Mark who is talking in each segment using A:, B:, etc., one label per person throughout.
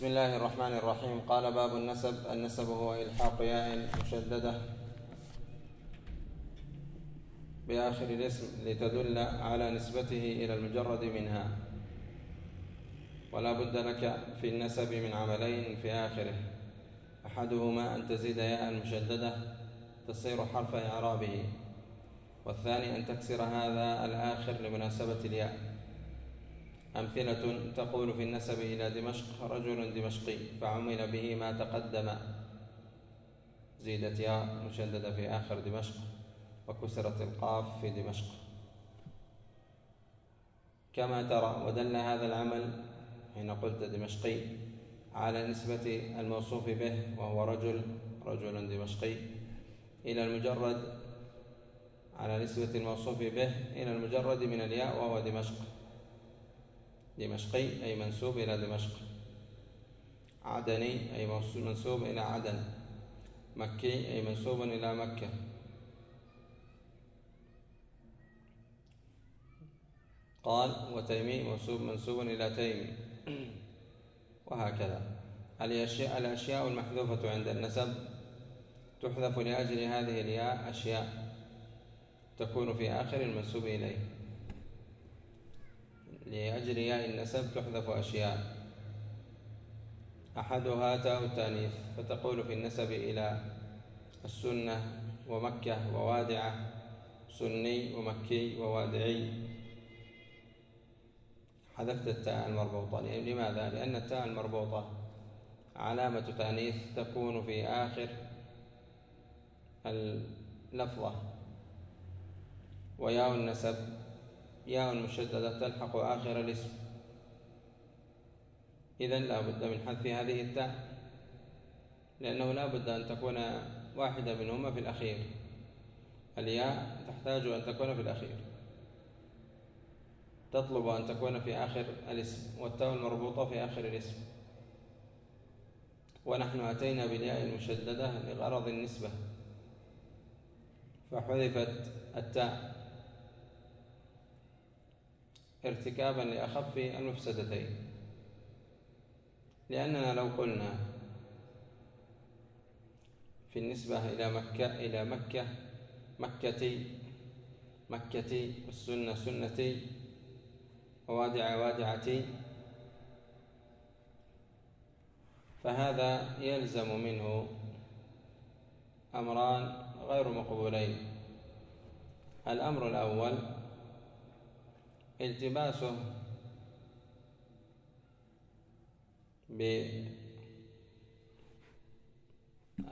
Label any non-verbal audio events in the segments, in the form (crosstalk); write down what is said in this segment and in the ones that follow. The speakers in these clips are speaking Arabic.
A: بسم الله الرحمن الرحيم. قال باب النسب. النسب هو إلحاق ياء مشددة بآخر الاسم لتدل على نسبته إلى المجرد منها. ولا بد لك في النسب من عملين في آخره. أحدهما أن تزيد ياء مشددة تصير حرف إعرابه والثاني أن تكسر هذا الآخر لمناسبة الياء. أمثلة تقول في النسب إلى دمشق رجل دمشقي فعمل به ما تقدم. زيدت ياء مشددة في آخر دمشق وكسرت القاف في دمشق. كما ترى ودل هذا العمل حين قلت دمشقي على نسبة الموصوف به وهو رجل رجل دمشقي إلى المجرد على نسبة الموصوف به إلى المجرد من الياء وهو دمشق. دمشقي أي منسوب إلى دمشق. عدني أي منسوب إلى عدن. مكي أي منسوب إلى مكة. قال وتيمي منسوب منسوب إلى تيم (clears throat) وهكذا. الأشياء, الأشياء المحذوفة عند النسب تحذف لأجل هذه الياء أشياء تكون في آخر المنسوب إليه. لأجل ياء النسب تحذف أشياء. أحدها تاء التأنيث فتقول في النسب إلى السنة ومكة ووادعة سني ومكي ووادعي. حذفت التاء المربوطة. لماذا؟ لأن التاء المربوطة علامة تأنيث تكون في آخر اللفظة وياء النسب ياء مشددة تلحق آخر الاسم. إذا لا بد من حذف هذه التاء لأنه لا بد أن تكون واحدة منهما في الأخير. الياء تحتاج أن تكون في الأخير. تطلب أن تكون في آخر الاسم والتاء المربوطة في آخر الاسم. ونحن أتينا بالياء المشددة لغرض النسبة. فحذفت التاء. ارتكابا لأخف المفسدتين. لأننا لو قلنا في النسبة إلى مكة إلى مكة مكتي مكتي والسنة سنتي ووادع وادعتي فهذا يلزم منه أمران غير مقبولين. الأمر الأول التباسه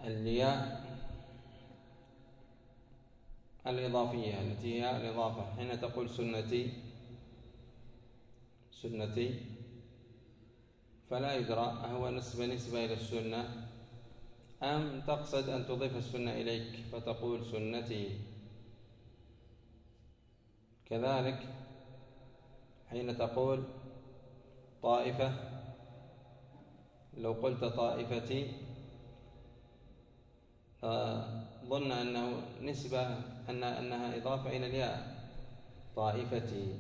A: بالياء الإضافية التي هي الإضافة. حين تقول سنتي سنتي فلا يدرى أهو نسبة نسبة إلى السنة. أم تقصد أن تضيف السنة إليك فتقول سنتي. كذلك حين تقول طائفة لو قلت طائفتي ظن أنه نسبة أن أنها إضافة إلى الياء طائفتي.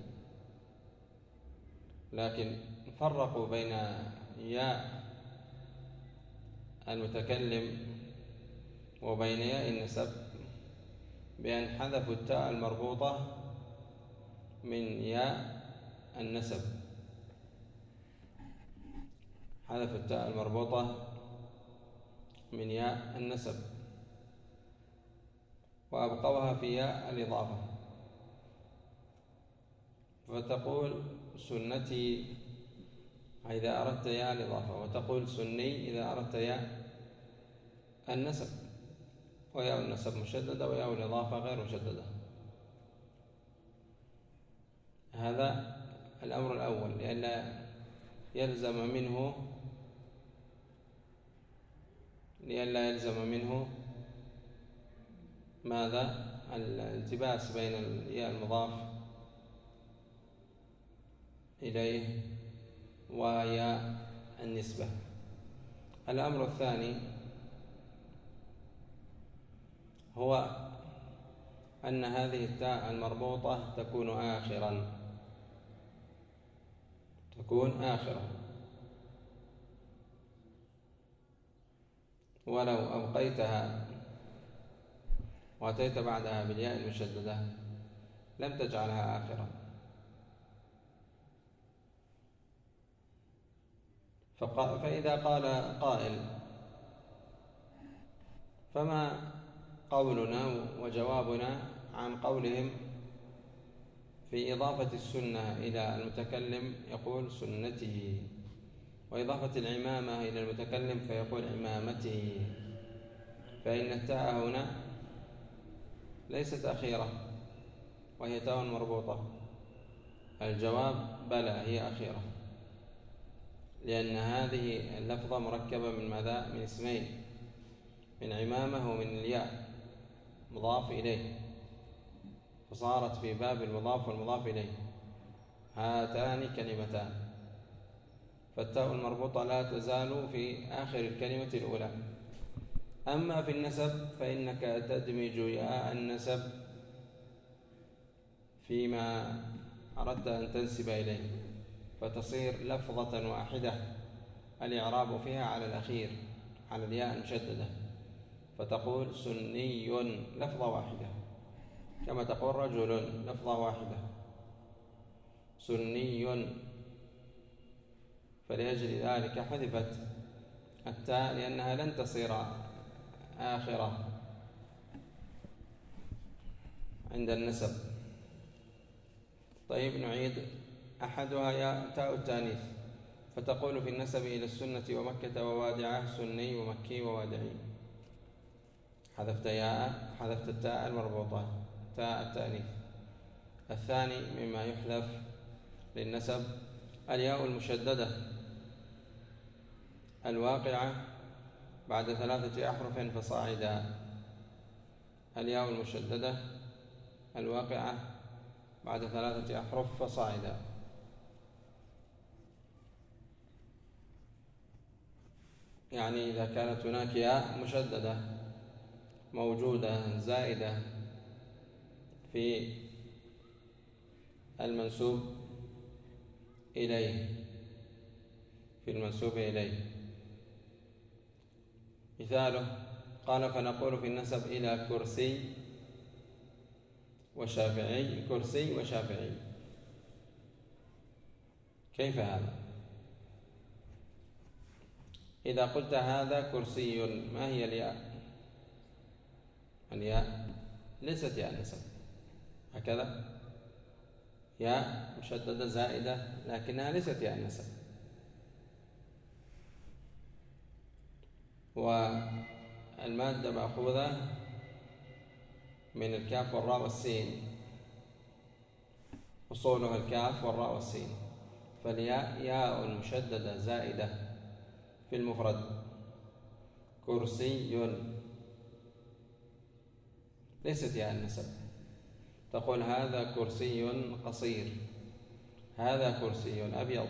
A: لكن فرقوا بين ياء المتكلم وبين ياء النسب بأن حذفوا التاء المربوطة من ياء النسب. حذف التاء المربوطة من ياء النسب. وأبقوها في ياء الإضافة. فتقول سنتي إذا أردت ياء الإضافة. وتقول سني إذا أردت ياء النسب. وياء النسب مشددة وياء الإضافة غير مشددة. هذا الأمر الأول لئلا يلزم منه لئلا يلزم منه ماذا؟ الالتباس بين الياء المضاف إليه وياء النسبة. الأمر الثاني هو أن هذه التاء المربوطة تكون آخرا. تكون آخرة. ولو أبقيتها وأتيت بعدها بالياء المشددة لم تجعلها آخرا فإذا قال قائل فما قولنا وجوابنا عن قولهم في إضافة السنة إلى المتكلم يقول سنته وإضافة العمامة إلى المتكلم فيقول عمامته. فإن التاء هنا ليست أخيرة وهي تاء مربوطة. الجواب بلى هي أخيرة لأن هذه اللفظة مركبة من ماذا؟ من اسمين من عمامة ومن الياء مضاف إليه. فصارت في باب المضاف والمضاف إليه. هاتان كلمتان. فالتاء المربوطة لا تزال في آخر الكلمة الأولى. أما في النسب فإنك تدمج ياء النسب فيما أردت أن تنسب إليه. فتصير لفظة واحدة الإعراب فيها على الأخير على الياء المشددة. فتقول سني لفظة واحدة. كما تقول رجل لفظة واحدة. سني. فلأجل ذلك حذفت التاء لأنها لن تصير آخرة عند النسب. طيب نعيد أحدها يا تاء التانيث. فتقول في النسب إلى السنة ومكة ووادعه سني ومكي ووادعي. حذفت ياء حذفت التاء المربوطة. تاء التأنيث الثاني مما يحذف للنسب الياء المشددة. الواقعة بعد ثلاثة أحرف فصاعدا. الياء المشددة. الواقعة بعد ثلاثة أحرف فصاعدا. يعني إذا كانت هناك ياء مشددة موجودة زائدة في المنسوب إليه في المنسوب إليه. مثاله قال فنقول في النسب إلى كرسي وشافعي كرسي وشافعي. كيف هذا؟ إذا قلت هذا كرسي ما هي الياء؟ الياء ليست ياء نسب. هكذا. ياء مشددة زائدة لكنها ليست ياء النسب. والمادة مأخوذة من الكاف والراء والسين. أصولها الكاف والراء والسين. فالياء ياء مشددة زائدة في المفرد. كرسي. ليست ياء النسب. تقول هذا كرسي قصير. هذا كرسي أبيض.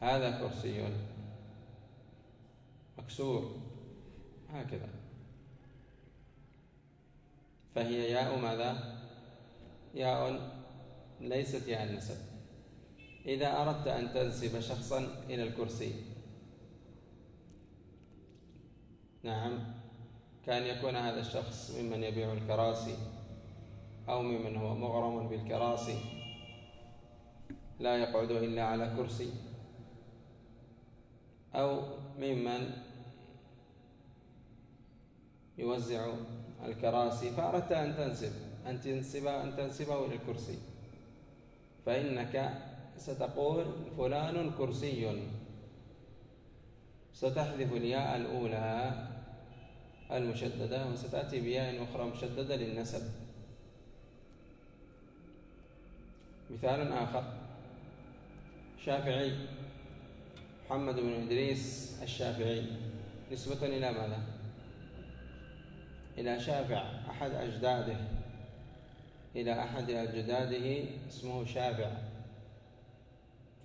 A: هذا كرسي مكسور. هكذا. فهي ياء ماذا؟ ياء ليست ياء النسب. إذا أردت أن تنسب شخصا إلى الكرسي. نعم. كان يكون هذا الشخص ممن يبيع الكراسي. أو ممن هو مغرم بالكراسي. لا يقعد إلا على كرسي. أو ممن يوزع الكراسي. فأردت أن تنسب أن تنسب أن تنسبه إلى الكرسي. فإنك ستقول فلان كرسي. ستحذف الياء الأولى المشددة وستأتي بياء أخرى مشددة للنسب. مثال آخر. شافعي. محمد بن إدريس الشافعي. نسبة إلى ماذا؟ إلى شافع. أحد أجداده. إلى أحد أجداده اسمه شافع.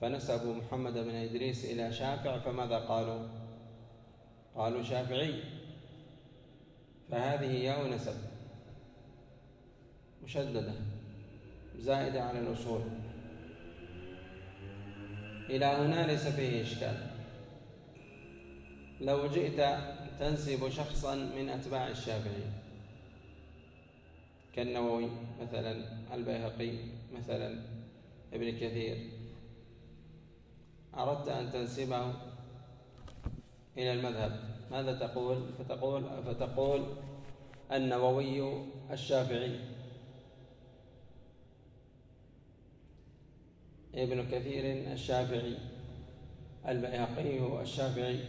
A: فنسبوا محمد بن إدريس إلى شافع فماذا قالوا؟ قالوا شافعي. فهذه ياء نسب. مشددة. زائدة على الأصول. إلى هنا ليس فيه إشكال. لو جئت تنسب شخصا من أتباع الشافعي كالنووي مثلا البيهقي مثلا ابن كثير أردت أن تنسبه إلى المذهب. ماذا تقول؟ فتقول فتقول النووي الشافعي. ابن كثير الشافعي البيهقي الشافعي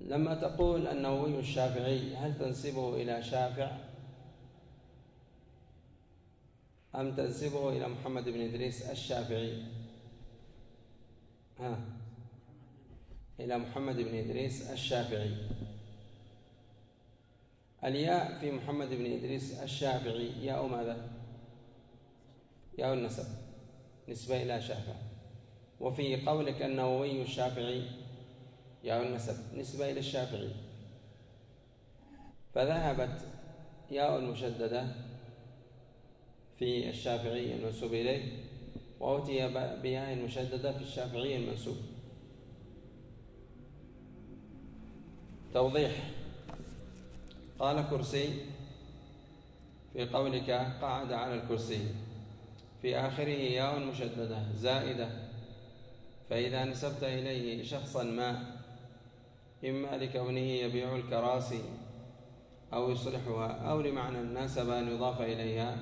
A: لما تقول النووي الشافعي هل تنسبه إلى شافع؟ أم تنسبه إلى محمد بن إدريس الشافعي؟ ها. إلى محمد بن إدريس الشافعي. الياء في محمد بن إدريس الشافعي ياء ماذا؟ ياء النسب نسبة إلى شافع وفي قولك النووي الشافعي ياء النسب نسبة إلى الشافعي. فذهبت ياء المشددة في الشافعي المنسوب إليه وأتي بياء مشددة في الشافعي المنسوب. توضيح. قال كرسي في قولك قعد على الكرسي. في آخره ياء مشددة زائدة. فإذا نسبت إليه شخصا ما إما لكونه يبيع الكراسي أو يصلحها أو لمعنى ناسب أن يضاف إليها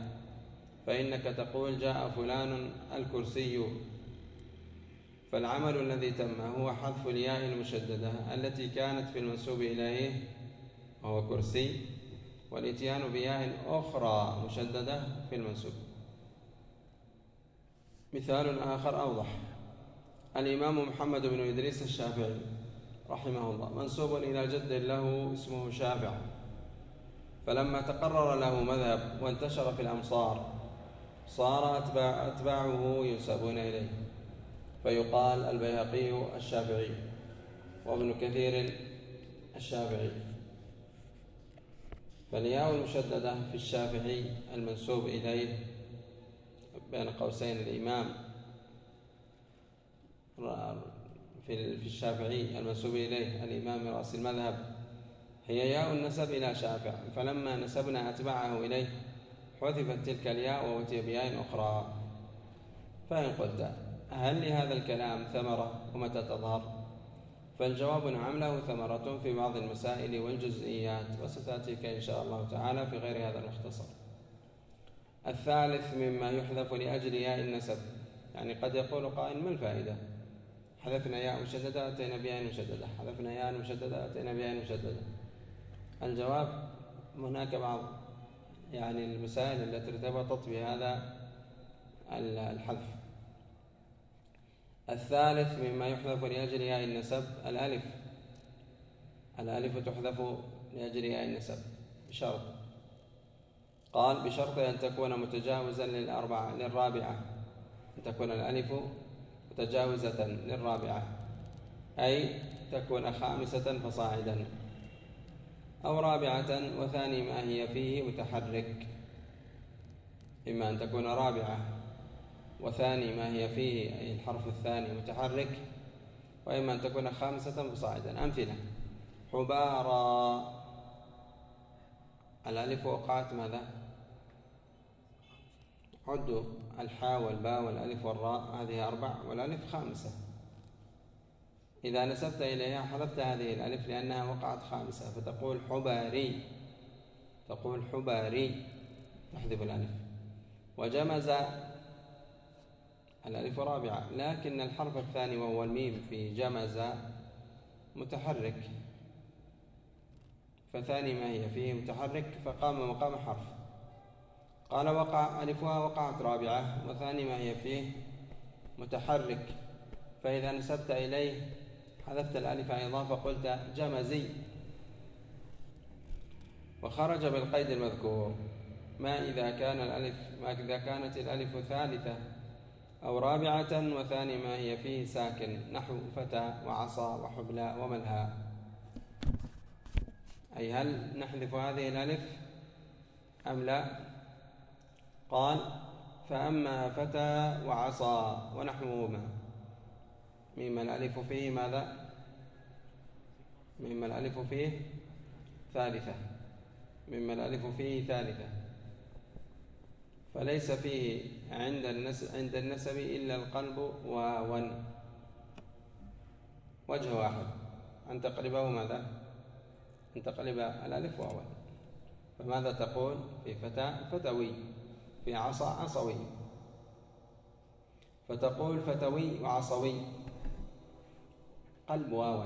A: فإنك تقول جاء فلان الكرسي. فالعمل الذي تم هو حذف الياء المشددة التي كانت في المنسوب إليه وهو كرسي والإتيان بياء أخرى مشددة في المنسوب. مثال آخر أوضح. الإمام محمد بن إدريس الشافعي رحمه الله منسوب إلى جد له اسمه شافع. فلما تقرر له مذهب وانتشر في الأمصار صار أتباع أتباعه ينسبون إليه. فيقال البيهقي الشافعي وابن كثير الشافعي. فالياء المشددة في الشافعي المنسوب إليه بين قوسين الإمام في الشافعي المنسوب إليه الإمام رأس المذهب. هي ياء النسب إلى شافع فلما نسبنا أتباعه إليه حذفت تلك الياء وأتي بياء أخرى. فإن قلت هل لهذا الكلام ثمرة ومتى تظهر؟ فالجواب نعم له ثمرة في بعض المسائل والجزئيات وستأتيك إن شاء الله تعالى في غير هذا المختصر. الثالث مما يحذف لأجل ياء النسب. يعني قد يقول قائل ما الفائدة؟ حذفنا ياء مشددة أتينا بياء مشددة. حذفنا ياء مشددة أتينا بياء مشددة. الجواب هناك بعض يعني المسائل التي ارتبطت بهذا الحذف. الثالث مما يحذف لأجل ياء النسب الألف. الألف تحذف لأجل ياء النسب. بشرط قال بشرط أن تكون متجاوزا للأربعة للرابعة. أن تكون الألف متجاوزة للرابعة. أي تكون خامسة فصاعدا. أو رابعة وثاني ما هي فيه متحرك. إما أن تكون رابعة وثاني ما هي فيه أي الحرف الثاني متحرك. وإما أن تكون خامسة فصاعدا. أمثلة. حبارى. الألف وقعت ماذا؟ عدوا الحاء والباء والألف والراء هذه أربع والألف خامسة. إذا نسبت إليها حذفت هذه الألف لأنها وقعت خامسة فتقول حباري. تقول حباري. تحذف الألف. وجمز الألف رابعة لكن الحرف الثاني وهو الميم في جمز متحرك. فثاني ما هي؟ فيه متحرك فقام مقام حرف. قال وقع ألفها وقعت رابعة وثاني ما هي فيه؟ متحرك. فإذا نسبت إليه حذفت الألف أيضا فقلت جمزي. وخرج بالقيد المذكور. ما إذا كان الألف ما إذا كانت الألف ثالثة أو رابعة وثاني ما هي فيه؟ ساكن. نحو فتى وعصا وحبلى وملهى. أي هل نحذف هذه الألف أم لا؟ قال فأما فتى وعصا ونحوهما مما الألف فيه ماذا؟ مما الألف فيه ثالثة. مما الألف فيه ثالثة. فليس فيه عند النسب, عند النسب إلا القلب واوا وجه واحد. أن تقلبه ماذا؟ أن تقلب الألف واوا فماذا تقول في فتى فتوي. في عصا عصوي. فتقول فتوي وعصوي. قلب واوا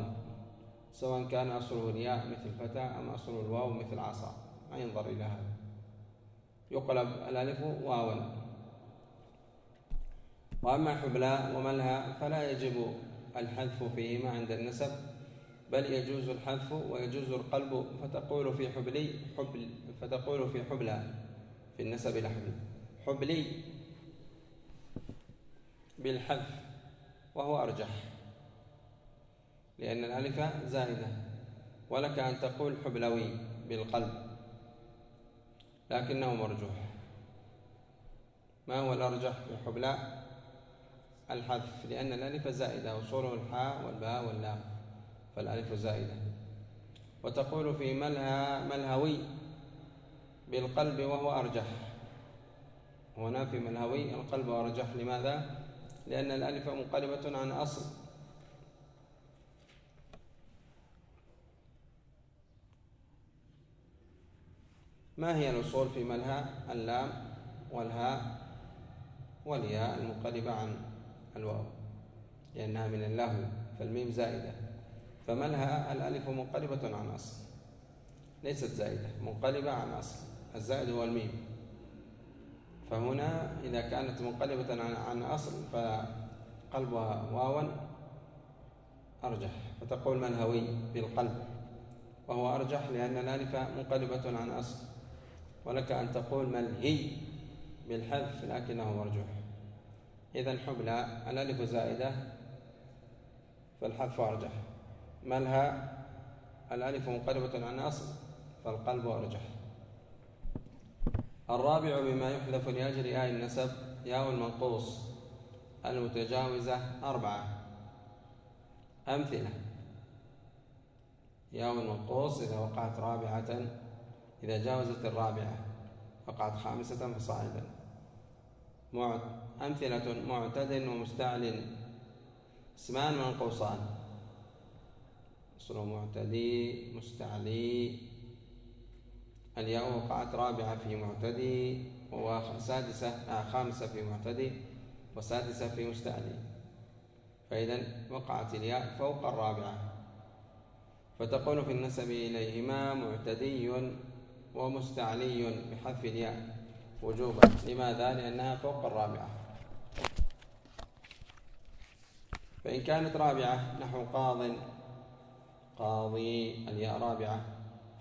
A: سواء كان أصله الياء مثل فتى أم أصله الواو مثل عصا. ما ينظر إلى هذا. يقلب الألف واوا وأما حبلى وملها فلا يجب الحذف فيهما عند النسب بل يجوز الحذف ويجوز القلب. فتقول في حبلي حبل فتقول في حبلى. في النسب لحبلي حبلي بالحذف وهو أرجح. لأن الألف زائدة. ولك أن تقول حبلوي بالقلب. لكنه مرجوح. ما هو الأرجح في حبلاء الحذف؟ لأن الألف زائدة وصوله الحاء والباء واللام. فالألف زائدة. وتقول في ملها ملهوي بالقلب وهو أرجح. هنا في ملهوي القلب أرجح. لماذا؟ لأن الألف منقلبة عن أصل. ما هي الأصول في ملها اللام والهاء والياء المنقلبة عن الواو؟ لأنها من اللهو فالميم زائدة. فملها الألف منقلبة عن أصل. ليست زائدة منقلبة عن أصل. الزائد هو الميم. فهنا إذا كانت منقلبة عن أصل فقلبها واوا أرجح. فتقول منهوي بالقلب؟ وهو أرجح لأن الألف منقلبة عن أصل. ولك أن تقول ملهي بالحذف لكنه مرجوح. إذا حبلى الألف زائدة فالحذف أرجح. ملها الألف منقلبة عن أصل فالقلب أرجح. الرابع بما يحذف لأجل آي النسب ياء المنقوص المتجاوزة أربعة. أمثلة. ياء المنقوص إذا وقعت رابعة إذا جاوزت الرابعة وقعت خامسة فصاعدا. أمثلة. معتد ومستعل اسمان منقوصان. أصل معتدي مستعلي. الياء وقعت رابعة في معتدي وسادسة آه خامسة في معتدي وسادسة في مستعلي فإذا وقعت الياء فوق الرابعة. فتقول في النسب إليهما معتدي ومستعلي بحذف الياء وجوبا. لماذا؟ لأنها فوق الرابعة. فإن كانت رابعة نحو قاض قاضي الياء رابعة.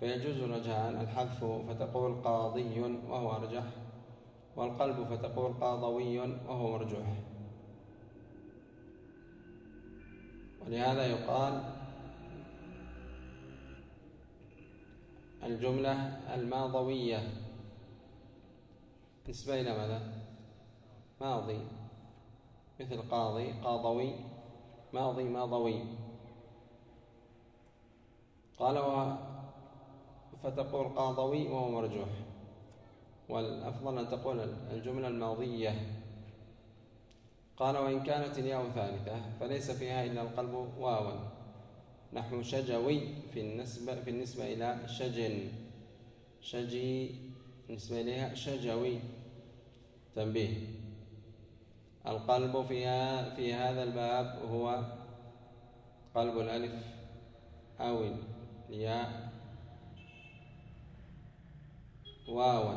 A: فيجوز الوجهان الحذف فتقول قاضي وهو أرجح والقلب فتقول قاضوي وهو مرجوح. ولهذا يقال الجملة الماضوية. نسبة إلى ماذا؟ ماضي. مثل قاضي قاضوي ماضي ماضوي. قال فتقول قاضوي وهو مرجوح. والأفضل أن تقول الجملة الماضية. قال وإن كانت الياء ثالثة فليس فيها إلا القلب واوا نحو شجوي في النسبة في النسبة إلى شجن. شجي بالنسبة إليها شجوي. تنبيه القلب فيها في هذا الباب هو قلب الألف أو الياء واوا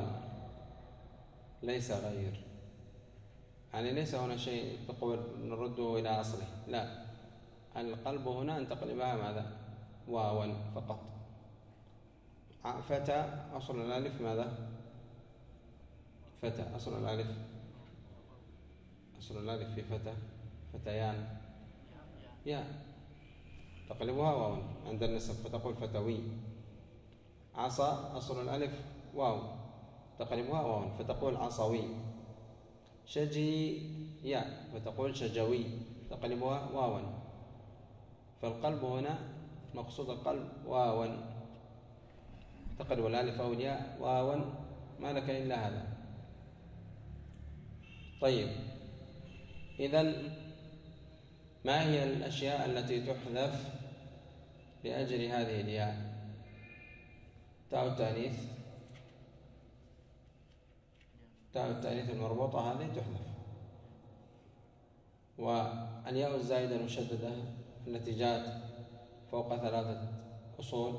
A: ليس غير. يعني ليس هنا شيء تقول نرده إلى أصله. لا. القلب هنا أن تقلبها ماذا؟ واوا فقط. فتى أصل الألف ماذا؟ فتى أصل الألف. أصل الألف في فتى فتيان. يا. تقلبها واو عند النسب فتقول فتوي. عصا أصل الألف. واو تقلبها واو فتقول عصوي. شجي يا فتقول شجوي. تقلبها واوا فالقلب هنا مقصود القلب واوا تقلب الألف أو الياء واوا ما لك إلا هذا. طيب. اذا ما هي الأشياء التي تحذف لأجل هذه الياء؟ تاء التانيث تاء التانيث المربوطة هذه تحذف. والياء الزائدة المشددة التي جاءت فوق ثلاثة أصول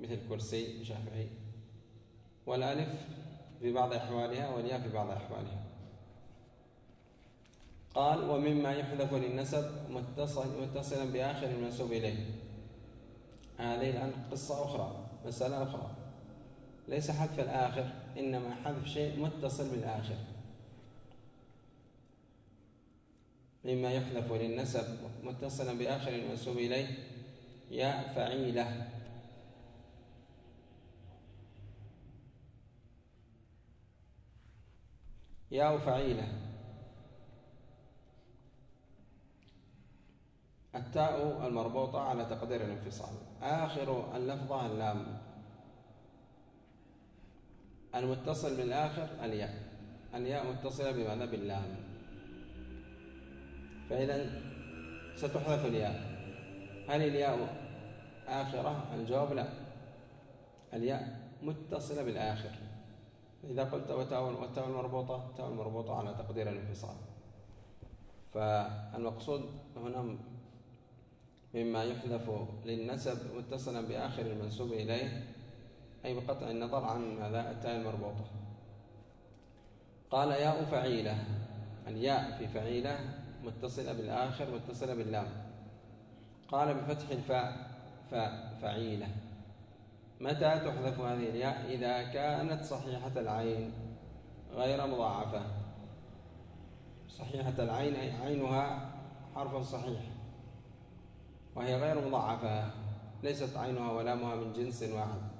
A: مثل كرسي الشافعي والألف في بعض أحوالها والياء في بعض أحوالها. قال ومما يحذف للنسب متصل متصلا بآخر المنسوب إليه. هذه الآن قصة أخرى مسألة أخرى. ليس حذف الآخر إنما حذف شيء متصل بالآخر. مما يحذف للنسب متصلا بآخر المنسوب إليه. ياء فعيلة. ياء فعيلة. التاء المربوطة على تقدير الانفصال. آخر اللفظة اللام. المتصل بالآخر الياء. الياء متصلة بماذا باللام. فإذا ستحذف الياء. هل الياء آخرة؟ الجواب لا. الياء متصلة بالآخر. إذا قلت وتاء والتاء المربوطة التاء المربوطة على تقدير الانفصال. فالمقصود هنا مما يحذف للنسب متصلا بآخر المنسوب إليه أي بقطع النظر عن ماذا التاء المربوطة. قال ياء فعيلة الياء في فعيلة متصلة بالآخر متصلة باللام. قال بفتح الفاء فاء فعيلة. متى تحذف هذه الياء؟ إذا كانت صحيحة العين غير مضاعفة. صحيحة العين أي عينها حرف صحيح وهي غير مضاعفة. ليست عينها ولامها من جنس واحد.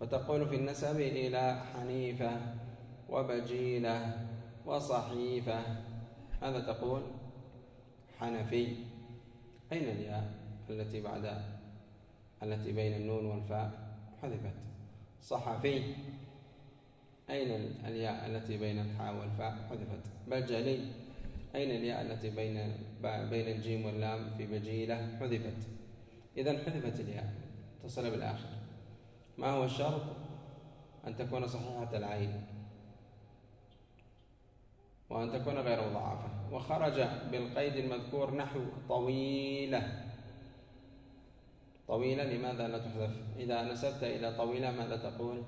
A: فتقول في النسب إلى حنيفة وبجيلة وصحيفة. هذا تقول؟ حنفي. أين الياء التي بعد التي بين النون والفاء؟ حذفت. صحفي. أين الياء التي بين الحاء والفاء؟ حذفت. بجلي. أين الياء التي بين بين الجيم واللام في بجيلة؟ حذفت. إذا حذفت الياء. اتصل بالآخر. ما هو الشرط أن تكون صحيحة العين وأن تكون غير مضاعفة. وخرج بالقيد المذكور نحو طويلة. طويلة لماذا لا تحذف؟ إذا نسبت إلى طويلة ماذا تقول؟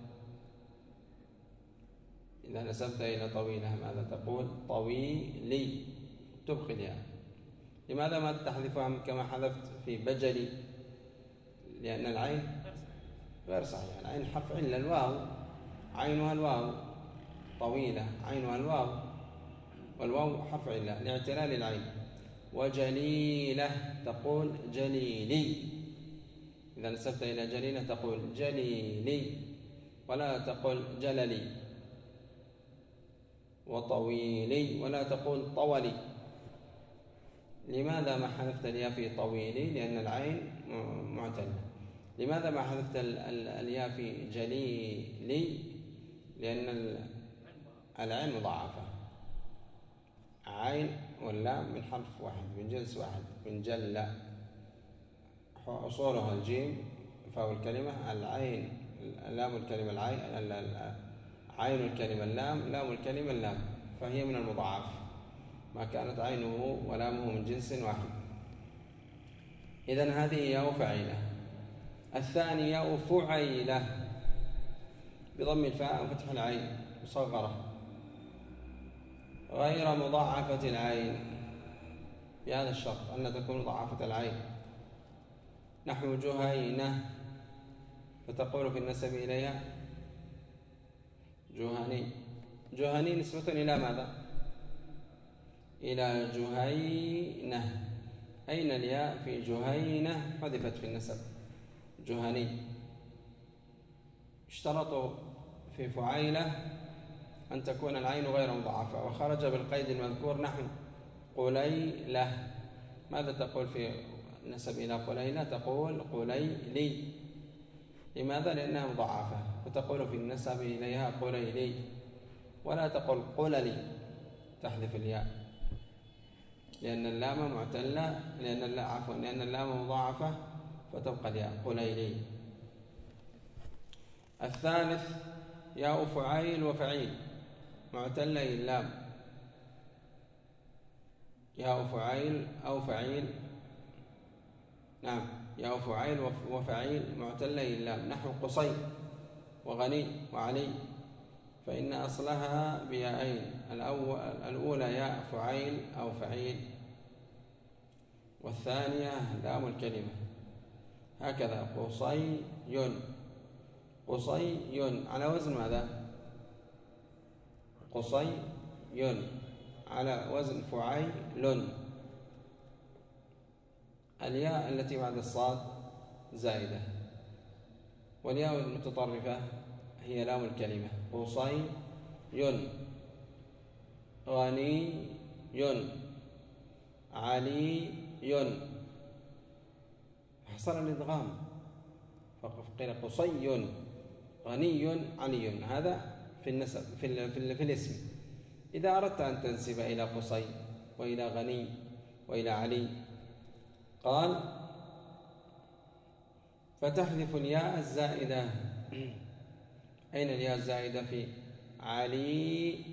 A: إذا نسبت إلى طويلة ماذا تقول؟ طويلي. تبقي الياء لماذا ما تحذفها كما حذفت في بجلي؟ لأن العين غير صحيحة العين حرف علة الواو عينها الواو. طويلة. عينها الواو. والواو حرف علة لاعتلال العين. وجليلة تقول جليلي. إذا نسبت إلى جليلة تقول جليلي. ولا تقول جللي. وطويلي. ولا تقول طولي. لماذا ما حذفت الياء في طويلي؟ لأن العين معتلة. لماذا ما حذفت الياء في جليلي؟ لأن العين مضاعفة. عين واللام من حرف واحد من جنس واحد من جل. أصولها الجيم فهو الكلمة العين لام الكلمة العين عين الكلمة اللام لام الكلمة اللام فهي من المضاعف. ما كانت عينه ولامه من جنس واحد. إذن هذه ياء فعيلة الثاني ياء فعيلة. بضم الفاء وفتح العين. مصغرة. غير مضاعفة العين. بهذا الشرط أن تكون مضاعفة العين. نحو جهينة. فتقول في النسب إليها جهني جهني نسبة إلى ماذا؟ إلى جهينة. أين الياء في جهينة؟ حذفت في النسب. جهني. اشترطوا في فعيلة أن تكون العين غير مضاعفة وخرج بالقيد المذكور نحو قليلة. ماذا تقول في نسب إلى قليلة؟ تقول قليلي. لماذا؟ لأنها مضاعفة فتقول في النسب إليها قليلي. ولا تقل قللي تحذف الياء. لأن اللام معتلة لأن عفوا لأن اللام مضاعفة. فتبقى الياء قليلي الثالث ياء فعيل وفعيل معتلة اللام ياء فعيل أو فعيل نعم ياء فعيل وفعيل معتلة اللام نحو قصي وغني وعلي فإن أصلها بيائين الأولى ياء فعيل أو فعيل والثانية لام الكلمة. هكذا. قصي قصي على وزن ماذا؟ قصي على وزن فعيل الياء التي بعد الصاد زائدة. والياء المتطرفة هي لام الكلمة. قصي غني علي حصل الإدغام. فقيل قصي غني علي هذا في النسب في, في, في الاسم. إذا أردت أن تنسب إلى قصي وإلى غني وإلى علي قال فتحذف الياء الزائدة. أين الياء الزائدة في علي؟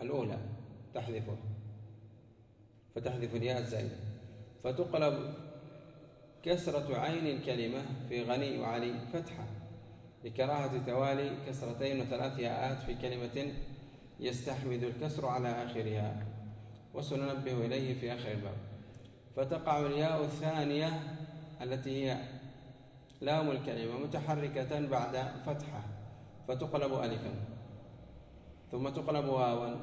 A: الأولى. تحذفه. فتحذف الياء الزائدة. فتقلب كسرة عين الكلمة في غني وعلي فتحة لكراهة توالي كسرتين وثلاث ياءات في كلمة يستحمد الكسر على آخرها وسننبه إليه في آخر الباب. فتقع الياء الثانية التي هي لام الكلمة متحركة بعد فتحة فتقلب ألفا. ثم تقلب واوا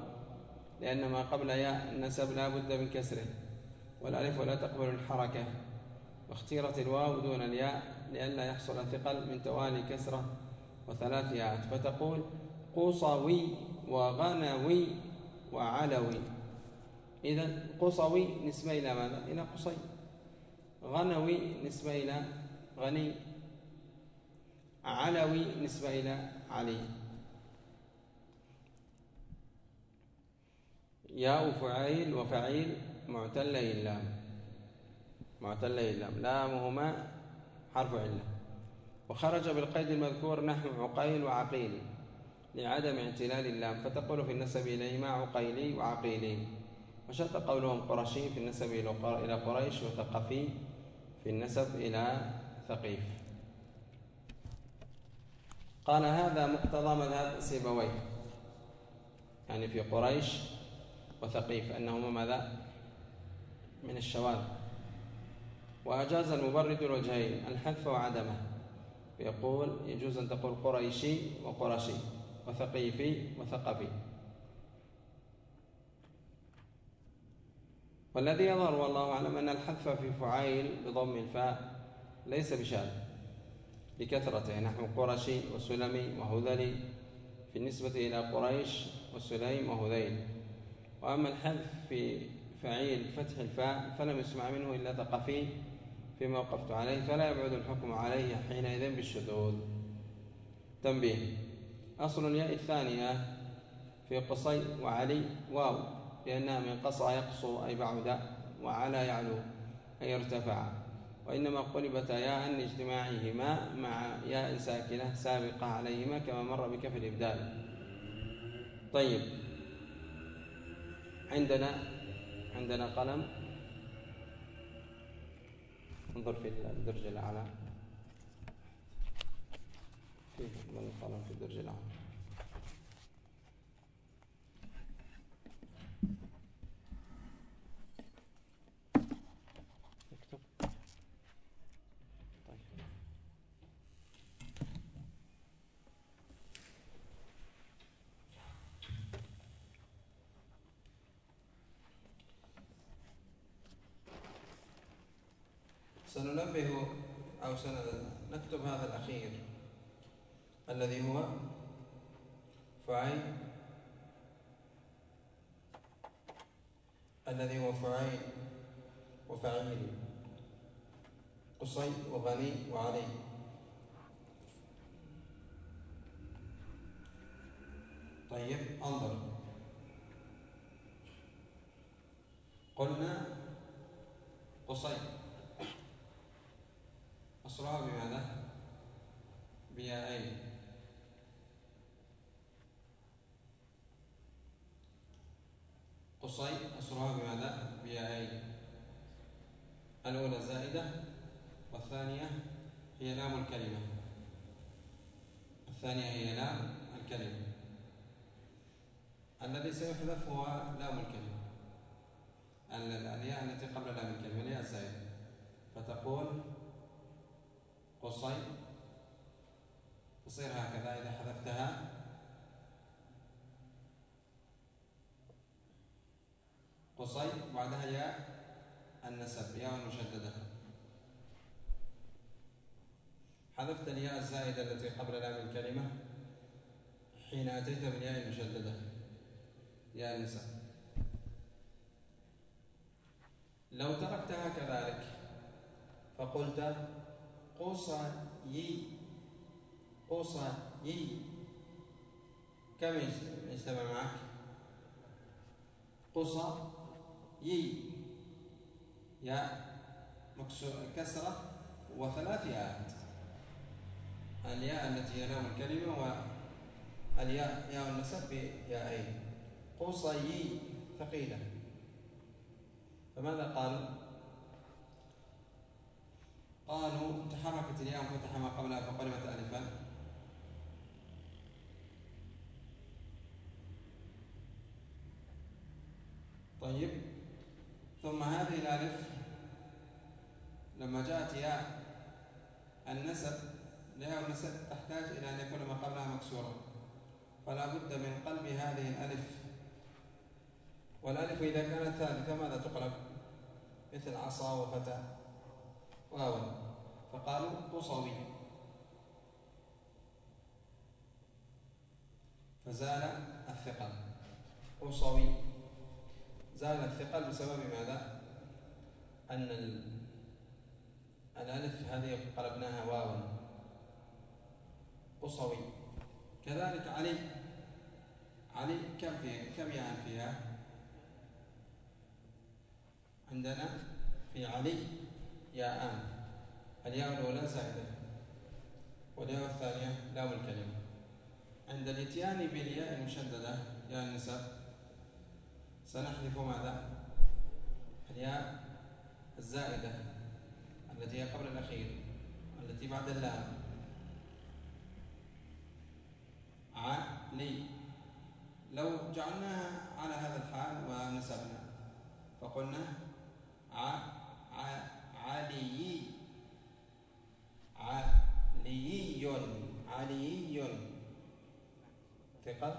A: لأن ما قبل ياء النسب لا بد من كسره والألف لا تقبل الحركة. واختيرت الواو دون الياء لئلا يحصل ثقل من توالي كسرة وثلاث ياءات. فتقول قصوي وغنوي وعلوي. إذا قصوي نسبة إلى ماذا؟ إلى قصي. غنوي نسبة إلى غني. علوي نسبة إلى علي. ياء فعيل وفعيل معتلة اللام معتلة اللام لامهما حرف علة وخرج بالقيد المذكور نحو عقيل وعقيل لعدم اعتلال اللام فتقول في النسب إليهما عقيلي وعقيلي. وشرط قولهم قرشي في النسب إلى قريش وثقفي في النسب إلى ثقيف. قال هذا مقتضى مذهب سيبويه يعني في قريش وثقيف أنهما ماذا؟ من الشواذ. وأجاز المبرد الوجهين الحذف وعدمه. يقول يجوز أن تقول قريشي وقرشي وثقيفي وثقفي. والذي يظهر والله أعلم أن الحذف في فعيل بضم الفاء ليس بشاذ لكثرته نحو قرشي وسلمي وهذلي في النسبة إلى قريش وسليم وهذيل. وأما الحذف في فعيل فتح الفاء فلم يسمع منه إلا ثقفي فيما وقفت عليه فلا يبعد الحكم عليه حينئذ بالشذوذ. تنبيه. أصل الياء الثانية في قصي وعلي واو لأنها من قصى يقصو أي بعد وعلى يعلو أي ارتفع. وإنما قلبت ياء لاجتماعهما مع ياء ساكنة سابقة عليهما كما مر بك في الإبدال. طيب. عندنا عندنا قلم. انظر في الدرج الأعلى. في القلم في الدرج الأعلى سننبه أو سنكتب هذا الأخير الذي هو فعيل الذي هو فعيل وفعيل قصي وغني وعلي طيب انظر قلنا قصي أصلها بماذا؟ بياءين قصي أصلها بماذا؟ بياءين الأولى زائدة والثانية هي لام الكلمة الثانية هي لام الكلمة الذي سيحذف هو لام الكلمة الياء التي قبل لام الكلمة الياء الزائدة فتقول قصي تصير هكذا إذا حذفتها. قصي بعدها ياء النسب ياء المشددة. حذفت الياء الزائدة التي قبل لام الكلمة حين أتيت بالياء المشددة. ياء النسب لو تركتها كذلك فقلت قصي قصي كم يجتمع معك قصى يي يا كسرة وثلاث ياءات. الياء التي هي لام الكلمة والياء ياء النسب بياءين. قصي ثقيلة فماذا قالوا؟ قالوا تحركت الياء فتح ما قبلها فقلبت ألفا. طيب. ثم هذه الألف لما جاءت ياء النسب لها النسب تحتاج إلى أن يكون ما قبلها مكسورا. فلا بد من قلب هذه الألف والألف إذا كانت ثالثة ماذا تقلب مثل عصا وفتى. واو. فقالوا قصوي فزال الثقل. قصوي زال الثقل بسبب ماذا؟ أن الألف هذه قلبناها واوا قصوي كذلك علي. علي كم في كم يعني فيها؟ عندنا في علي ياءان الياء الأولى زائدة. والياء الثانية لام الكلمة عند الإتيان بالياء المشددة ياء النسب سنحذف ماذا؟ الياء الزائدة التي هي قبل الأخير التي بعد اللام. علي. لو جعلناها على هذا الحال ونسبنا فقلنا ع علي. علي. علي. ثقل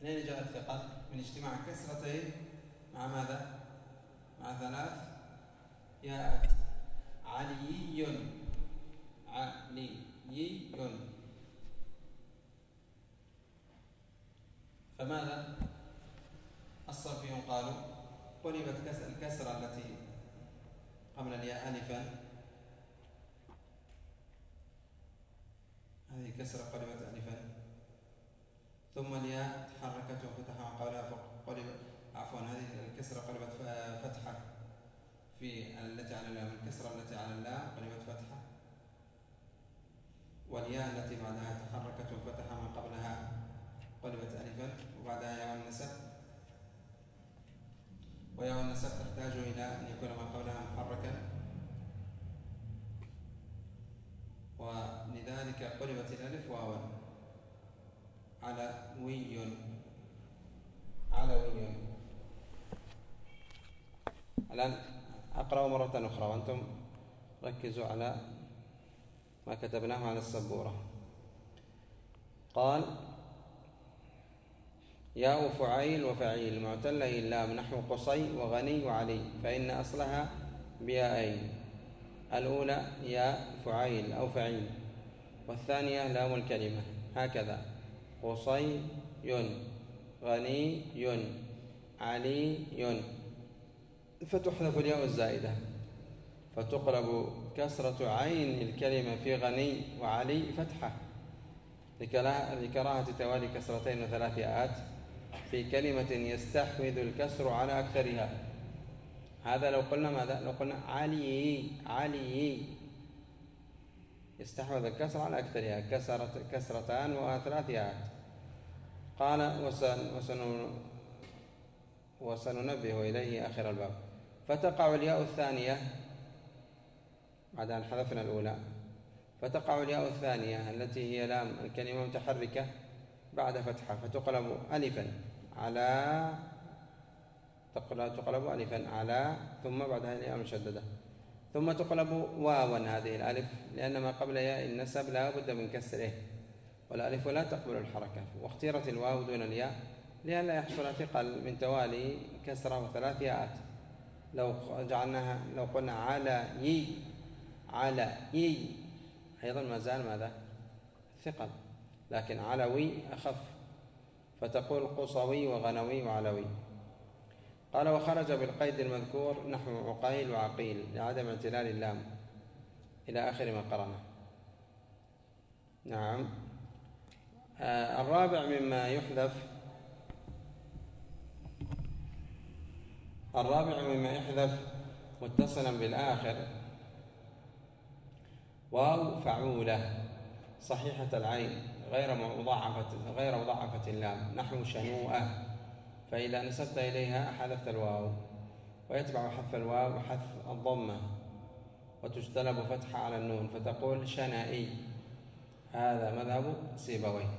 A: من أين جاء الثقل؟ من اجتماع كسرتين. مع ماذا؟ مع ثلاث. ياءات علي. علي. فماذا؟ الصرفيون قالوا قلبت الكسرة التي قبل الياء ألفا هذه كسرة قلبت ألفا ثم الياء تحركت وفتح ما قبلها فقلب عفوا هذه الكسرة قلبت فتحة. في التي على اللام الكسرة التي على اللام قلبت فتحة. والياء التي بعدها تحركت وفتح ما قبلها قلبت ألفا وبعدها ياء النسب. ويرى النسب تحتاج إلى أن يكون ما قبلها محركا. ولذلك قلبت الألف واوا علوي علوي الآن أقرأ مرة أخرى وأنتم ركزوا على ما كتبناه على السبورة. قال ياء فعيل وفعيل معتلة اللام نحو قصي وغني وعلي فإن أصلها بياءين الأولى ياء فعيل أو فعيل والثانية لام الكلمة. هكذا. قصي غني علي فتحذف الياء الزائدة. فتقلب كسرة عين الكلمة في غني وعلي فتحة. لكراهة توالي كسرتين وثلاث ياءات. في كلمة يستحوذ الكسر على أكثرها. هذا لو قلنا ماذا؟ لو قلنا علي علي يستحوذ الكسر على أكثرها. كسرت كسرتان وثلاث ياءات قال وسن وسن وسننبه إليه آخر الباب. فتقع الياء الثانية. بعد أن حذفنا الأولى. فتقع الياء الثانية التي هي لام الكلمة متحركة. بعد فتحة فتقلب ألفا على تقلب ألفا على ثم بعدها الياء مشددة. ثم تقلب واوا هذه الألف لأن ما قبل ياء النسب لا بد من كسره والألف لا تقبل الحركة واختيرت الواو دون الياء لئلا يحصل ثقل من توالي كسرة وثلاث ياءات. لو جعلناها لو قلنا على يي على يي أيضا ما زال ماذا؟ ثقل. لكن علوي أخف. فتقول قصوي وغنوي وعلوي. قال وخرج بالقيد المذكور نحو عقيل وعقيل لعدم اعتلال اللام إلى آخر ما قرأنا نعم. آه الرابع مما يحذف الرابع مما يحذف متصلا بالآخر. واو فعولة صحيحة العين. غير مضاعفة غير مضاعفة اللام. نحو شنوءة. فإذا نسبت إليها حذفت الواو. ويتبع حذف الواو حذف الضمة. وتجتلب فتحة على النون. فتقول شنائي هذا مذهب سيبويه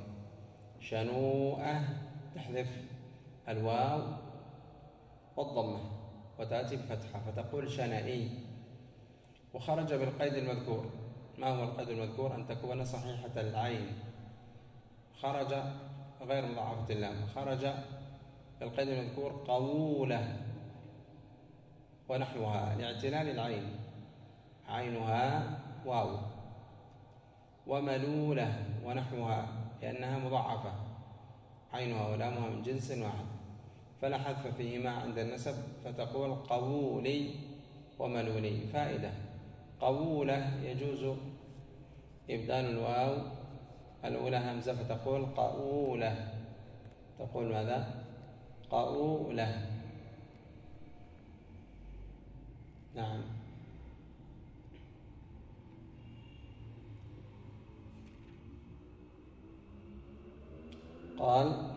A: شنوءة تحذف الواو والضمة. وتأتي بفتحة. فتقول شنائي وخرج بالقيد المذكور. ما هو القيد المذكور؟ أن تكون صحيحة العين. خرج غير مضاعفة اللام خرج القيد المذكور قولة ونحوها لاعتلال العين. عينها واو. وملولة. ونحوها لأنها مضاعفة. عينها ولامها من جنس واحد. فلا حذف فيهما عند النسب فتقول قولي وملولي. فائدة. قولة يجوز إبدال الواو الأولى همزة فتقول قولة تقول ماذا؟ قؤولة. نعم. قال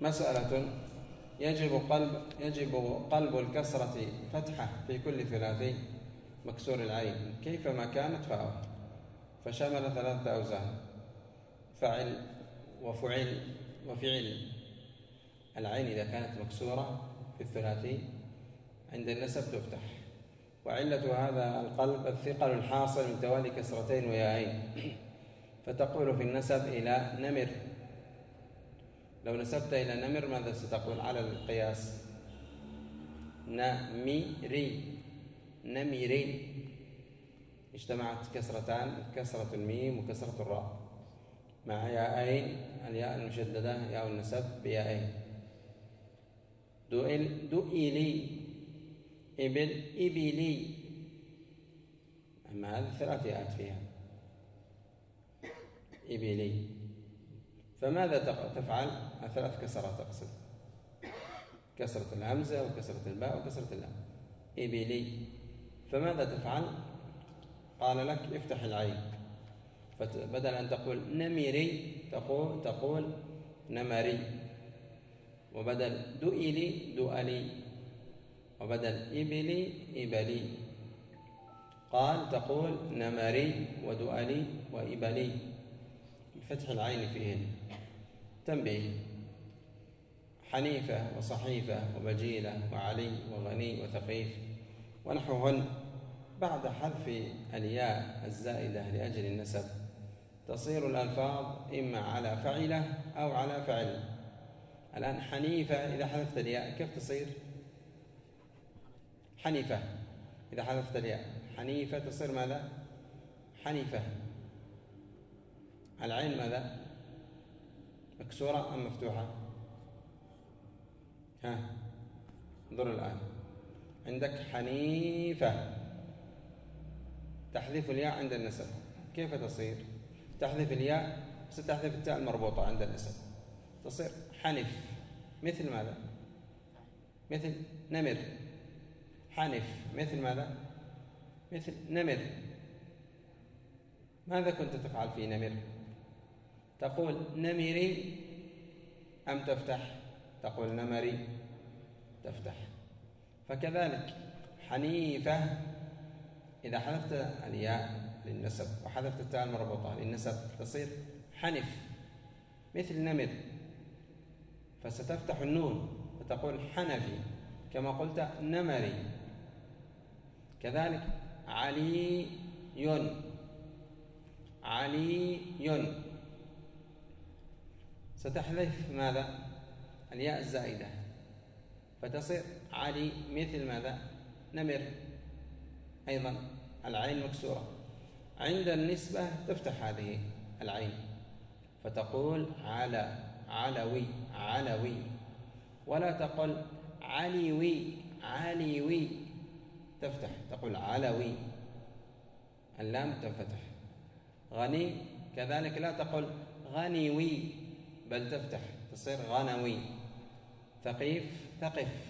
A: مسألة يجب قلب يجب قلب الكسرة فتحة في كل ثلاثي مكسور العين. كيفما كانت فأو فشمل ثلاثة أوزان فعل وفعل وفعل. العين إذا كانت مكسورة في الثلاثي عند النسب تفتح. وعلة هذا القلب الثقل الحاصل من توالي كسرتين وياءين فتقول في النسب إلى نمر. لو نسبت إلى نمر ماذا ستقول على القياس؟ نميري. نميري. اجتمعت كسرتان كسرة الميم وكسرة الراء. مع ياءين الياء المشددة ياء النسب بياءين دؤل دؤلي إبل إبلي أما هذه ثلاث ياءات فيها. إبلي فماذا تفعل؟ ثلاث كسرات أقصد كسرة الهمزة وكسرة الباء وكسرة اللام إبلي فماذا تفعل؟ قال لك افتح العين. فبدل أن تقول نمري تقول تقول نمري. وبدل دؤلي دؤلي. وبدل إبلي إبلي. قال تقول نمري ودؤلي وإبلي. بفتح العين فيهن تنبيه. حنيفة وصحيفة وبجيلة وعلي وغني وثقيف. ونحوهن. بعد حذف الياء الزائدة لأجل النسب تصير الألفاظ إما على فعلة أو على فعل. الآن حنيفة إذا حذفت الياء كيف تصير؟ حنيفة إذا حذفت الياء. حنيفة تصير ماذا؟ حنيفة. العين ماذا؟ مكسورة أم مفتوحة؟ ها انظر الآن. عندك حنيفة. تحذف الياء عند النسب. كيف تصير؟ تحذف الياء ستحذف التاء المربوطة عند النسب. تصير حنف. مثل ماذا؟ مثل نمر. حنف. مثل ماذا؟ مثل نمر. ماذا كنت تفعل في نمر؟ تقول نمري أم تفتح؟ تقول نمري تفتح. فكذلك حنيفة إذا حذفت الياء للنسب وحذفت التاء المربوطة للنسب تصير حنف مثل نمر. فستفتح النون وتقول حنفي كما قلت نمري. كذلك علي علي. ستحذف ماذا؟ الياء الزائدة. فتصير علي مثل ماذا؟ نمر. أيضا العين مكسورة. عند النسبة تفتح هذه العين فتقول على علوي علوي. ولا تقل عليوي عليوي. تفتح تقول علوي. اللام تنفتح. غني كذلك لا تقل غنيوي بل تفتح تصير غنوي. ثقيف ثقف.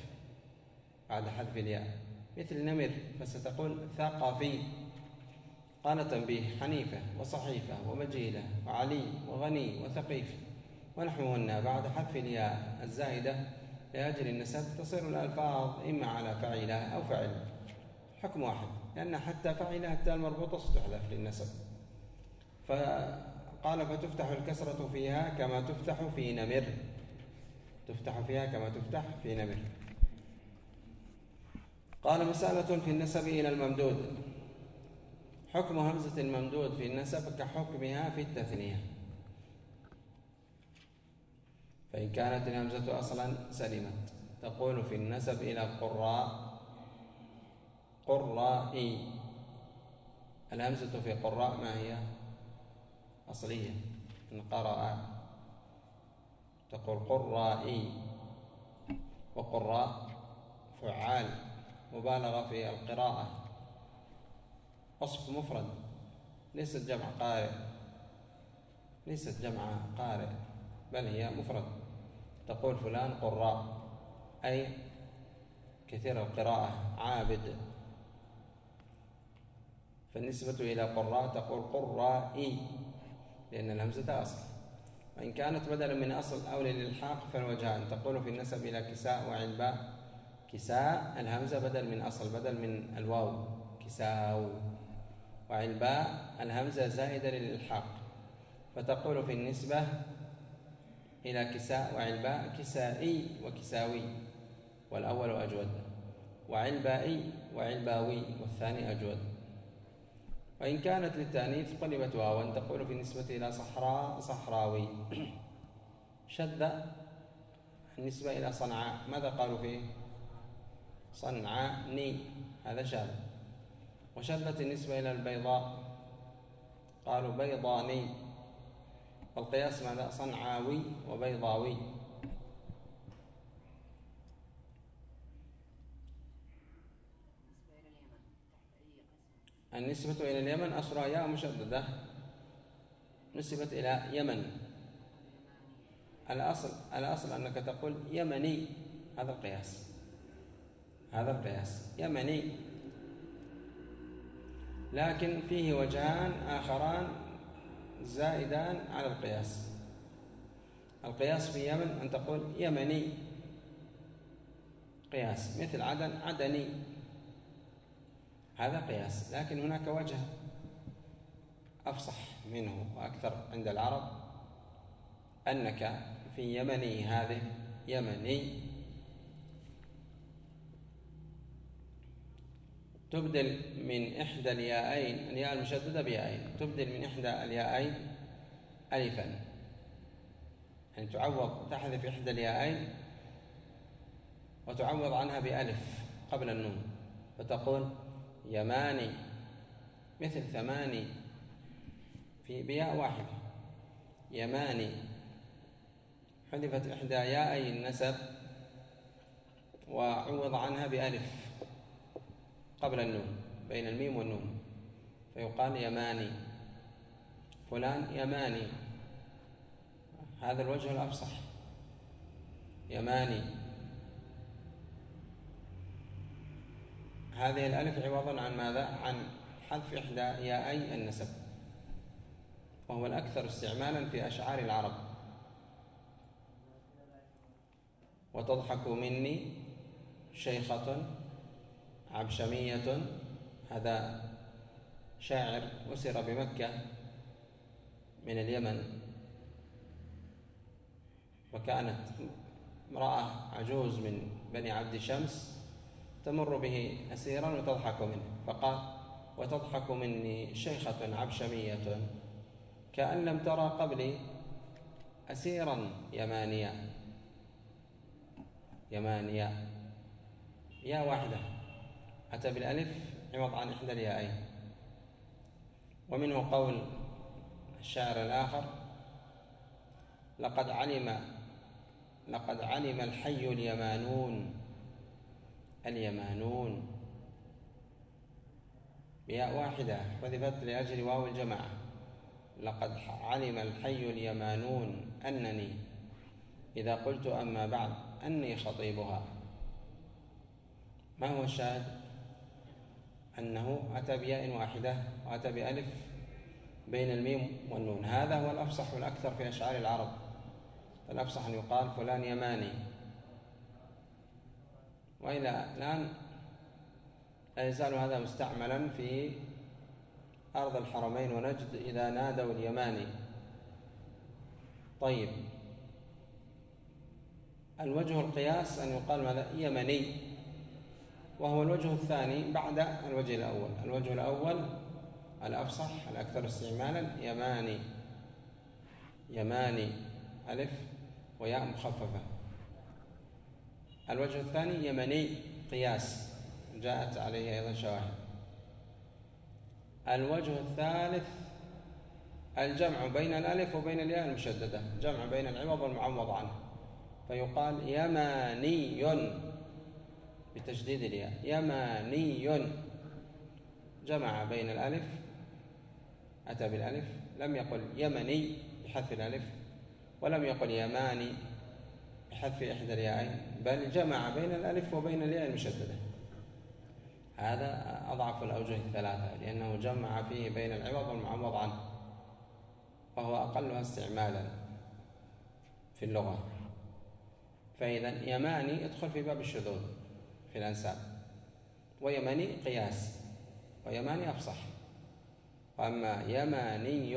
A: بعد حذف الياء. مثل نمر فستقول ثقفي قال تنبيه حنيفة وصحيفة ومجيلة وعلي وغني وثقيف. ونحوهن بعد حذف الياء الزائدة لأجل النسب تصير الألفاظ إما على فعلة أو فعل حكم واحد لأن حتى فعلة التاء المربوطة ستحذف للنسب. فقال فتفتح الكسرة فيها كما تفتح في نمر. تفتح فيها كما تفتح في نمر. قال مسألة في النسب إلى الممدود. حكم همزة الممدود في النسب كحكمها في التثنية. فإن كانت الهمزة أصلا سلمت. تقول في النسب إلى قراء. قرائي الهمزة في قراء ما هي؟ أصلية. من قرأ. تقول قرائي وقراء فعال. مبالغة في القراءة. وصف مفرد. ليست جمع قارئ. ليست جمع قارئ بل هي مفرد. تقول فلان قراء أي كثير القراءة عابد. فالنسبة إلى قراء تقول قرائي لأن الهمزة أصل. وإن كانت بدلا من أصل أو للإلحاق فالوجهان تقول في النسب إلى كساء وعلباء. كساء الهمزة بدل من أصل بدل من الواو. كساو وعلباء الهمزة زائدة للإلحاق. فتقول في النسبة إلى كساء وعلباء كسائي وكساوي. والأول أجود. وعلبائي وعلباوي والثاني أجود. وإن كانت للتأنيث قلبت واوا تقول في النسبة إلى صحراء صحراوي. (clears throat) شد. النسبة إلى صنعاء. ماذا قالوا فيه؟ صنعاني. هذا شاذ وشذت النسبة إلى البيضاء. قالوا بيضاني. والقياس ماذا؟ صنعاوي وبيضاوي. النسبة إلى اليمن أسرى ياء مشددة. نسبت إلى يمن. الأصل الأصل أنك تقول يمني. هذا القياس. هذا القياس. يمني. لكن فيه وجهان آخران زائدان على القياس. القياس في يمن أن تقول يمني. قياس. مثل عدن عدني. هذا قياس. لكن هناك وجه أفصح منه وأكثر عند العرب أنك في يمني هذه. يمني. تبدل من إحدى الياءين الياء المشددة بياءين تبدل من إحدى الياءين ألفا. يعني تعوض تحذف إحدى الياءين وتعوض عنها بألف قبل النون. فتقول يماني مثل ثماني في بياء واحدة يماني حذفت إحدى ياءي النسب وعوض عنها بألف. قبل النون بين الميم والنون فيقال يماني. فلان يماني. هذا الوجه الأفصح. يماني. هذه الألف عوض عن ماذا؟ عن حذف إحدى ياءي النسب. وهو الأكثر استعمالا في أشعار العرب. وتضحك مني شيخة عبشمية. هذا شاعر أسر بمكة من اليمن وكانت امرأة عجوز من بني عبد شمس تمر به أسيرا وتضحك منه فقال وتضحك مني شيخة عبشمية كأن لم ترى قبلي أسيرا يمانيا يمانيا يا واحدة. أتى بالألف عوض عن إحدى اليائين ومنه قول الشاعر الآخر لقد علم لقد علم الحي اليمانون اليمانون بياء واحدة حذفت لأجل واو الجماعة. لقد علم الحي اليمانون أنني إذا قلت أما بعد أني خطيبها. ما هو الشاهد؟ أنه أتى بياء واحدة وأتى بألف بين الميم والنون. هذا هو الأفصح والأكثر في أشعار العرب. فالأفصح أن يقال فلان يماني. وإلى الآن لا يزال هذا مستعملا في أرض الحرمين ونجد إذا نادوا اليماني. طيب. الوجه القياس أن يقال ماذا؟ يمني. وهو الوجه الثاني بعد الوجه الأول. الوجه الأول الأفصح الأكثر استعمالا يماني. يماني ألف وياء مخففة. الوجه الثاني يمني قياس. جاءت عليه أيضا شواهد. الوجه الثالث الجمع بين الألف وبين الياء المشددة. جمع بين العوض والمعوض عنه. فيقال يماني. بتشديد الياء. يماني جمع بين الألف. أتى بالألف. لم يقل يمني بحذف الألف ولم يقل يماني بحذف إحدى اليائين بل جمع بين الألف وبين الياء المشددة. هذا أضعف الأوجه الثلاثة لأنه جمع فيه بين العوض والمعوض عنه وهو أقلها استعمالا في اللغة. فإذا يماني يدخل في باب الشذوذ. في الأنساب ويماني قياس. ويماني أفصح. وأما يماني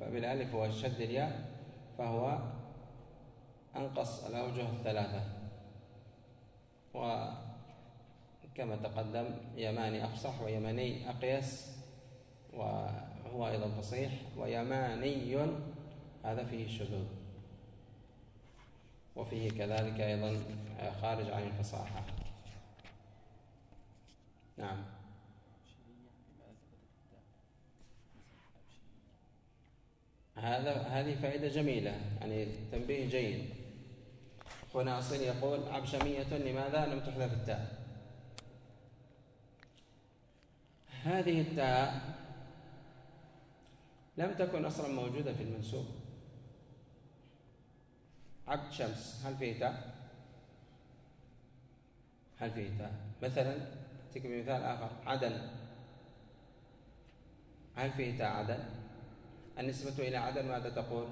A: بالألف والشد الياء فهو أنقص الأوجه الثلاثة. وكما تقدم يماني أفصح ويماني أقيس وهو أيضا فصيح. ويماني هذا فيه شذوذ. وفيه كذلك أيضا خارج عن الفصاحة. نعم. هذا هذه فائدة جميلة يعني تنبيه جيد. هنا أصيل يقول عبشمية لماذا لم تحذف التاء؟ هذه التاء لم تكن أصلا موجودة في المنسوب. عبد شمس هل فيه تاء هل فيه تاء مثلا أعطيك بمثال آخر عدن هل فيه تاء عدن النسبة إلى عدن ماذا تقول؟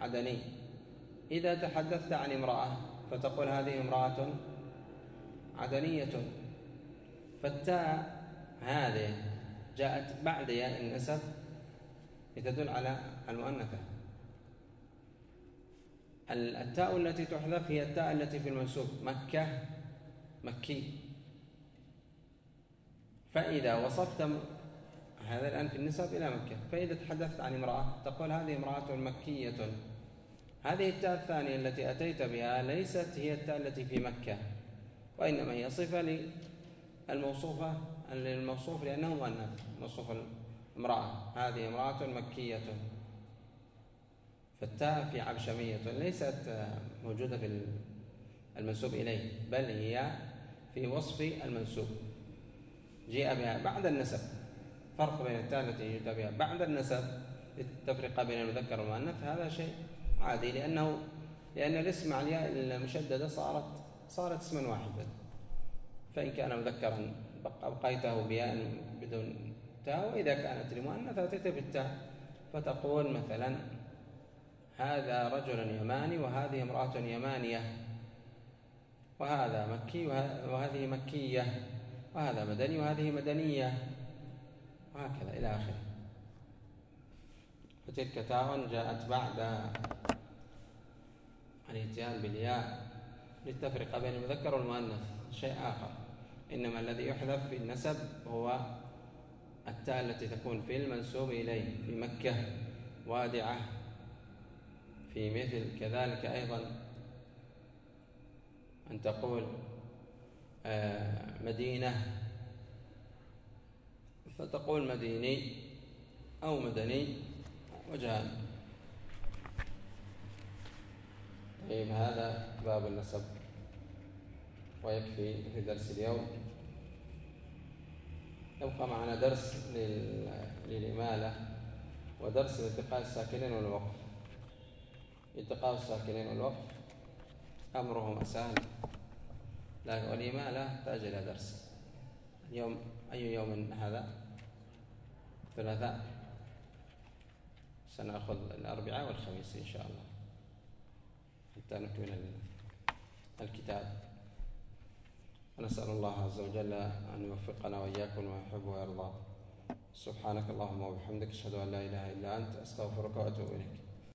A: عدني إذا تحدثت عن امرأة فتقول هذه امرأة عدنية فالتاء هذه جاءت بعد ياء النسب لتدل على المؤنثة. التاء التي تحذف هي التاء التي في المنسوب. مكة مكي. فإذا وصفت هذا الآن في النسب إلى مكة. فإذا تحدثت عن امرأة تقول هذه امرأة مكية. هذه التاء الثانية التي أتيت بها ليست هي التاء التي في مكة وإنما هي صفة للموصوفة للموصوف لأنه مؤنث موصوف امرأة هذه امرأة مكية. فالتاء في عبشمية ليست موجودة في المنسوب إليه بل هي في وصف المنسوب. جيء بها بعد النسب. فرق بين التاء التي جاء بها بعد النسب التفرقة بين المذكر والمؤنث هذا شيء عادي لأنه لأن الاسم مع الياء المشددة صارت صارت اسما واحدا. فإن كان مذكرا أبقيته بياء بدون تاء وإذا كانت لمؤنث أتيت بالتاء فتقول مثلا هذا رجل يماني وهذه امرأة يمانية. وهذا مكي وهذه مكية. وهذا مدني وهذه مدنية. وهكذا إلى آخره. فتلك تاء جاءت بعد الاتيان بالياء للتفرقة بين المذكر والمؤنث. شيء آخر. إنما الذي يحذف في النسب هو التاء التي تكون في المنسوب إليه في مكة. وادعة في مثل كذلك أيضا أن تقول آه، مدينة. فتقول مديني أو مدني وجهان طيب هذا باب النسب. ويكفي في درس اليوم. يبقى معنا درس للإمالة ودرس لالتقاء الساكنين والوقف. التقاء الساكنين والوقف. أمرهما سهل لكن والإمالة تحتاج إلى درس. اليوم أي يوم هذا؟ الثلاثاء سنأخذ الأربعاء والخميس إن شاء الله. حتى نكمل الكتاب. ونسأل الله عز وجل أن يوفقنا وإياكم وما يحب ويرضى. سبحانك اللهم وبحمدك أشهد أن لا إله إلا أنت أستغفرك وأتوب إليك.